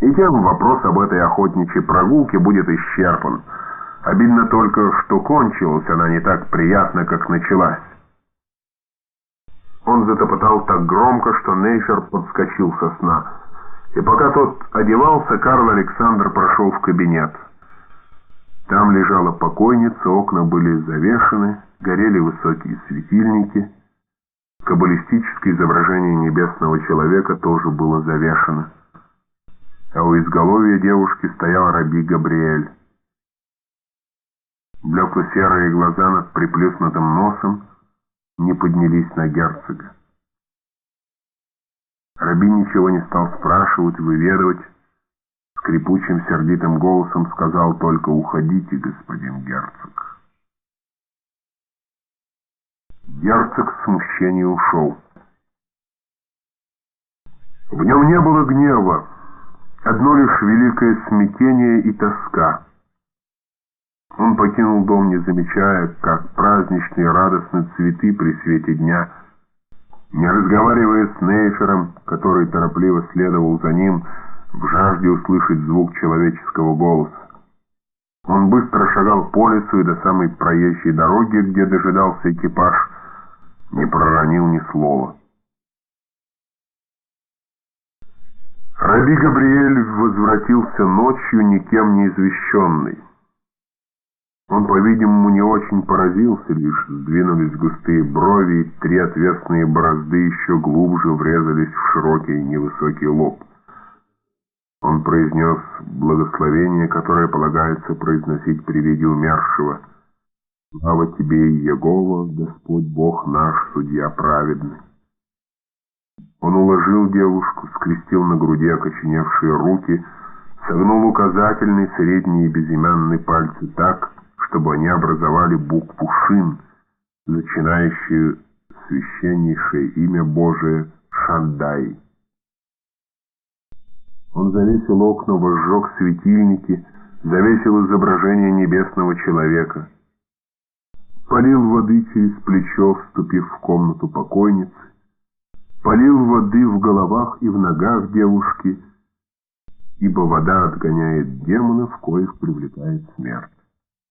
И тем вопрос об этой охотничьей прогулке будет исчерпан. Обидно только, что кончилась она не так приятно, как началась. Он затопотал так громко, что Нейфер подскочил со сна. И пока тот одевался, Карл Александр прошел в кабинет. Там лежала покойница, окна были завешены, горели высокие светильники. Каббалистическое изображение небесного человека тоже было завешено. А у изголовья девушки стоял раби Габриэль. Блекло-серые глаза над приплюснутым носом не поднялись на герцога. Раби ничего не стал спрашивать, выведывать. Скрипучим сердитым голосом сказал только «Уходите, господин герцог». Герцог в смущении ушел. В нем не было гнева, одно лишь великое смятение и тоска. Он покинул дом, не замечая, как праздничные радостные цветы при свете дня – не разговаривая с Нейфером, который торопливо следовал за ним, в жажде услышать звук человеческого голоса. Он быстро шагал по лесу и до самой проезжей дороги, где дожидался экипаж, не проронил ни слова. Раби Габриэль возвратился ночью, никем не извещенный. Он, по-видимому, не очень поразился, лишь сдвинулись густые брови, и три отвесные борозды еще глубже врезались в широкий невысокий лоб. Он произнес благословение, которое полагается произносить при виде умершего. «Слава тебе, Егова, Господь Бог наш, судья праведный!» Он уложил девушку, скрестил на груди окоченевшие руки, согнул указательный, средний и безымянный пальцы так, чтобы они образовали букву «Шин», начинающую священнейшее имя Божие Шандай. Он завесил окна, возжег светильники, завесил изображение небесного человека, полил воды через плечо, вступив в комнату покойницы, полил воды в головах и в ногах девушки, ибо вода отгоняет демонов, коих привлекает смерть.